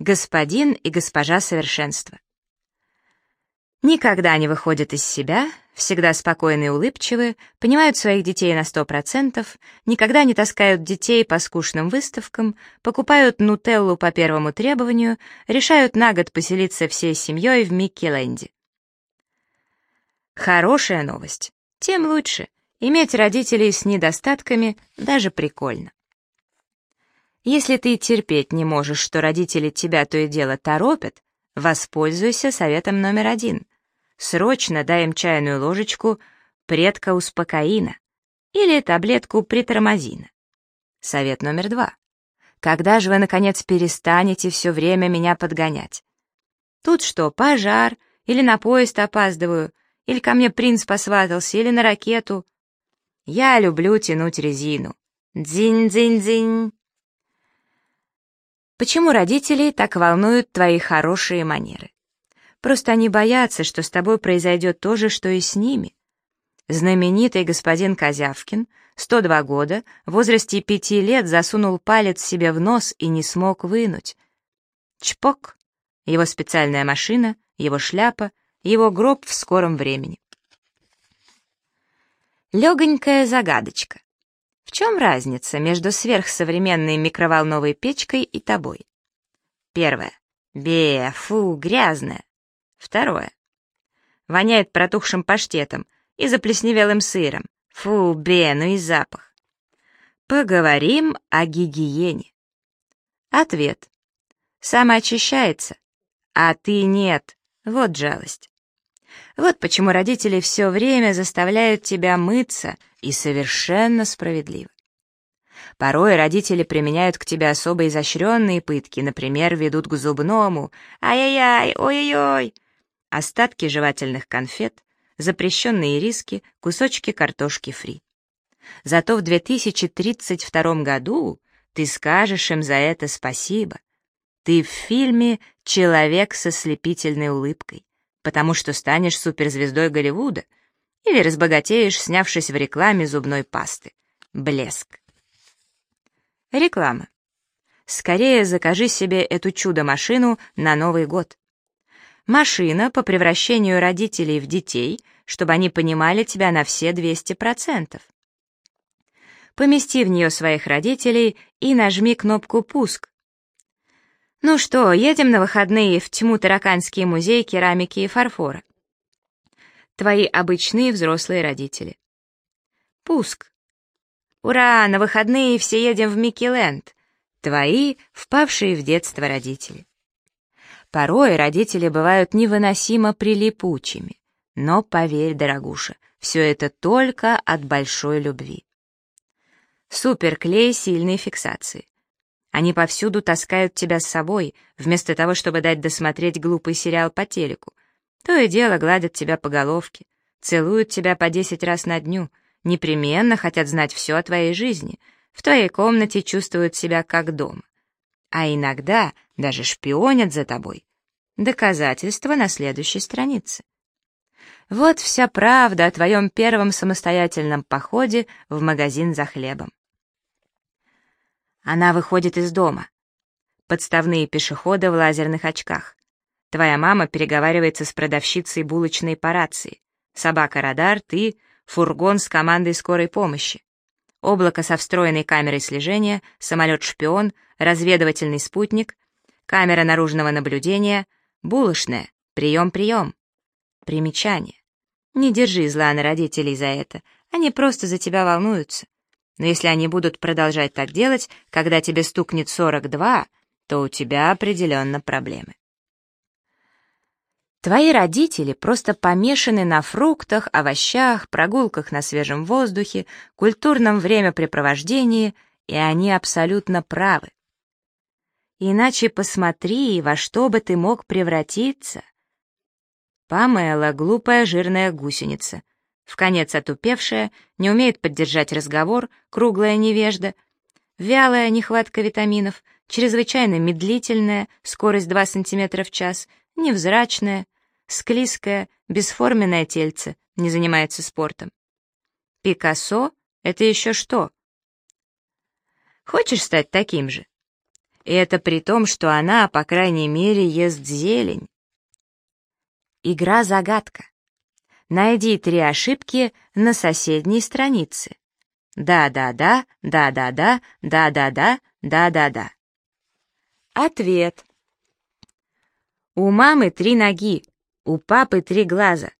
Господин и госпожа совершенства. Никогда не выходят из себя, всегда спокойны и улыбчивы, понимают своих детей на сто процентов, никогда не таскают детей по скучным выставкам, покупают нутеллу по первому требованию, решают на год поселиться всей семьей в Микки-Ленде. Хорошая новость. Тем лучше. Иметь родителей с недостатками даже прикольно. Если ты терпеть не можешь, что родители тебя то и дело торопят, воспользуйся советом номер один. Срочно дай им чайную ложечку предка успокоина или таблетку притормозина. Совет номер два. Когда же вы, наконец, перестанете все время меня подгонять? Тут что, пожар, или на поезд опаздываю, или ко мне принц посватался, или на ракету? Я люблю тянуть резину. Дзинь-дзинь-дзинь. Почему родителей так волнуют твои хорошие манеры? Просто они боятся, что с тобой произойдет то же, что и с ними. Знаменитый господин Козявкин, 102 года, в возрасте пяти лет засунул палец себе в нос и не смог вынуть. Чпок! Его специальная машина, его шляпа, его гроб в скором времени. Легонькая загадочка. В чем разница между сверхсовременной микроволновой печкой и тобой? Первое. Бе, фу, грязная. Второе. Воняет протухшим паштетом и заплесневелым сыром. Фу, бе, ну и запах. Поговорим о гигиене. Ответ. Самоочищается, а ты нет. Вот жалость. Вот почему родители все время заставляют тебя мыться — и совершенно справедливо. Порой родители применяют к тебе особо изощренные пытки, например, ведут к зубному «Ай-яй-яй, ой-ой-ой!» Остатки жевательных конфет, запрещенные риски, кусочки картошки фри. Зато в 2032 году ты скажешь им за это спасибо. Ты в фильме «Человек со слепительной улыбкой», потому что станешь суперзвездой Голливуда — или разбогатеешь, снявшись в рекламе зубной пасты. Блеск. Реклама. Скорее закажи себе эту чудо-машину на Новый год. Машина по превращению родителей в детей, чтобы они понимали тебя на все 200%. Помести в нее своих родителей и нажми кнопку «Пуск». Ну что, едем на выходные в тьму тараканский музей керамики и фарфора твои обычные взрослые родители. Пуск. Ура, на выходные все едем в Микки-Ленд. Твои, впавшие в детство родители. Порой родители бывают невыносимо прилипучими. Но поверь, дорогуша, все это только от большой любви. Суперклей сильной фиксации. Они повсюду таскают тебя с собой, вместо того, чтобы дать досмотреть глупый сериал по телеку, то и дело гладят тебя по головке, целуют тебя по десять раз на дню, непременно хотят знать все о твоей жизни, в твоей комнате чувствуют себя как дома. А иногда даже шпионят за тобой. Доказательства на следующей странице. Вот вся правда о твоем первом самостоятельном походе в магазин за хлебом. Она выходит из дома. Подставные пешеходы в лазерных очках. Твоя мама переговаривается с продавщицей булочной по рации. Собака-радар, ты, фургон с командой скорой помощи. Облако со встроенной камерой слежения, самолет-шпион, разведывательный спутник, камера наружного наблюдения, булочная, прием-прием. Примечание. Не держи зла на родителей за это, они просто за тебя волнуются. Но если они будут продолжать так делать, когда тебе стукнет 42, то у тебя определенно проблемы. Твои родители просто помешаны на фруктах, овощах, прогулках на свежем воздухе, культурном времяпрепровождении, и они абсолютно правы. Иначе посмотри, во что бы ты мог превратиться. Памела — глупая жирная гусеница, в конец отупевшая, не умеет поддержать разговор, круглая невежда, вялая нехватка витаминов, чрезвычайно медлительная, скорость 2 см в час — невзрачное, склизкое, бесформенное тельце, не занимается спортом. Пикассо — это еще что? Хочешь стать таким же? И это при том, что она, по крайней мере, ест зелень. Игра-загадка. Найди три ошибки на соседней странице. Да-да-да, да-да-да, да-да-да, да-да-да. Ответ. У мамы три ноги, у папы три глаза.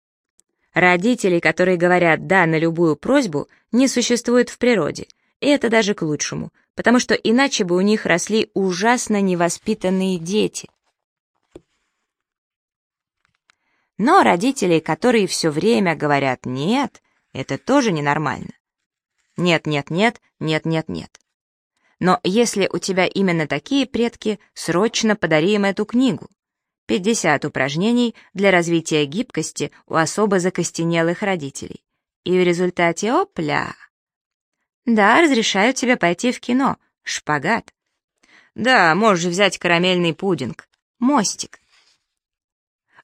Родителей, которые говорят «да» на любую просьбу, не существует в природе, и это даже к лучшему, потому что иначе бы у них росли ужасно невоспитанные дети. Но родителей, которые все время говорят «нет», это тоже ненормально. Нет, нет, нет, нет, нет, нет. Но если у тебя именно такие предки, срочно подари им эту книгу. 50 упражнений для развития гибкости у особо закостенелых родителей. И в результате опля. Да, разрешаю тебе пойти в кино. Шпагат. Да, можешь взять карамельный пудинг. Мостик.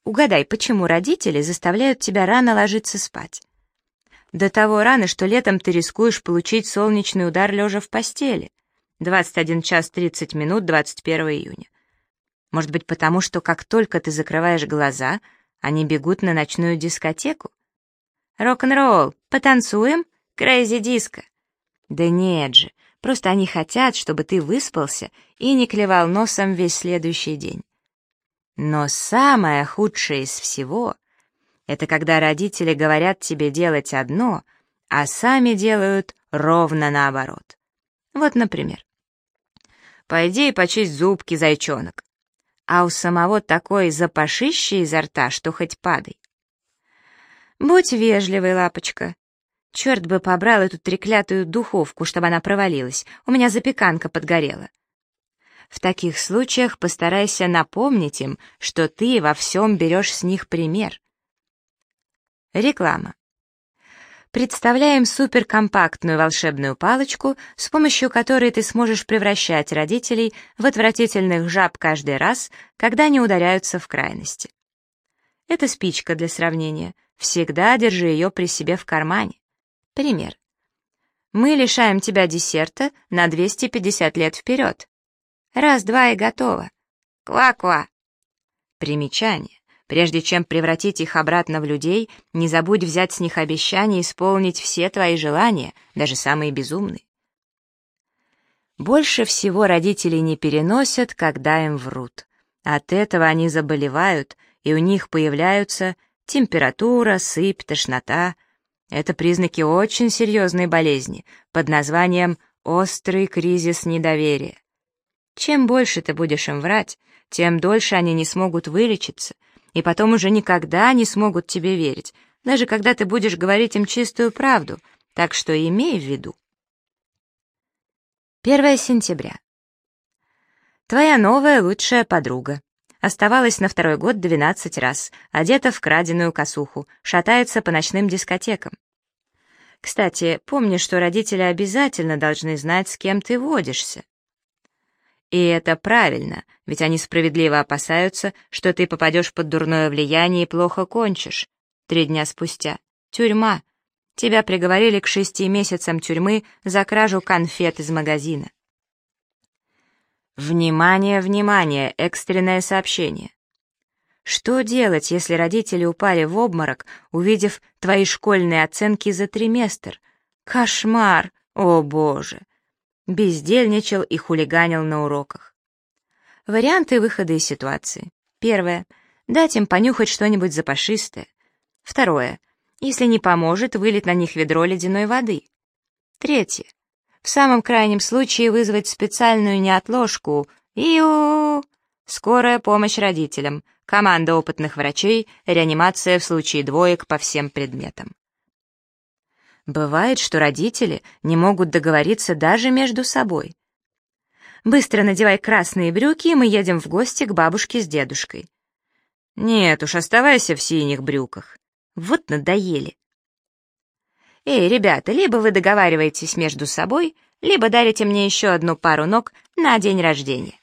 Угадай, почему родители заставляют тебя рано ложиться спать? До того рано, что летом ты рискуешь получить солнечный удар лежа в постели. 21 час 30 минут 21 июня. Может быть, потому что как только ты закрываешь глаза, они бегут на ночную дискотеку? Рок-н-ролл, потанцуем? Крейзи диско. Да нет же, просто они хотят, чтобы ты выспался и не клевал носом весь следующий день. Но самое худшее из всего — это когда родители говорят тебе делать одно, а сами делают ровно наоборот. Вот, например. «Пойди и почисть зубки, зайчонок а у самого такой запашище изо рта, что хоть падай. Будь вежливой, лапочка. Черт бы побрал эту треклятую духовку, чтобы она провалилась, у меня запеканка подгорела. В таких случаях постарайся напомнить им, что ты во всем берешь с них пример. Реклама. Представляем суперкомпактную волшебную палочку, с помощью которой ты сможешь превращать родителей в отвратительных жаб каждый раз, когда они ударяются в крайности. Это спичка для сравнения. Всегда держи ее при себе в кармане. Пример. Мы лишаем тебя десерта на 250 лет вперед. Раз-два и готово. Ква-ква. Примечание. Прежде чем превратить их обратно в людей, не забудь взять с них обещание исполнить все твои желания, даже самые безумные. Больше всего родители не переносят, когда им врут. От этого они заболевают, и у них появляются температура, сыпь, тошнота. Это признаки очень серьезной болезни под названием «острый кризис недоверия». Чем больше ты будешь им врать, тем дольше они не смогут вылечиться, и потом уже никогда не смогут тебе верить, даже когда ты будешь говорить им чистую правду, так что имей в виду. 1 сентября. Твоя новая лучшая подруга. Оставалась на второй год 12 раз, одета в краденую косуху, шатается по ночным дискотекам. Кстати, помни, что родители обязательно должны знать, с кем ты водишься. И это правильно, ведь они справедливо опасаются, что ты попадешь под дурное влияние и плохо кончишь. Три дня спустя. Тюрьма. Тебя приговорили к шести месяцам тюрьмы за кражу конфет из магазина. Внимание, внимание, экстренное сообщение. Что делать, если родители упали в обморок, увидев твои школьные оценки за триместр? Кошмар! О, Боже! Бездельничал и хулиганил на уроках. Варианты выхода из ситуации. Первое. Дать им понюхать что-нибудь запашистое. Второе. Если не поможет, вылить на них ведро ледяной воды. Третье. В самом крайнем случае вызвать специальную неотложку. Иу! Скорая помощь родителям. Команда опытных врачей, реанимация в случае двоек по всем предметам. Бывает, что родители не могут договориться даже между собой. Быстро надевай красные брюки, и мы едем в гости к бабушке с дедушкой. Нет уж, оставайся в синих брюках. Вот надоели. Эй, ребята, либо вы договариваетесь между собой, либо дарите мне еще одну пару ног на день рождения.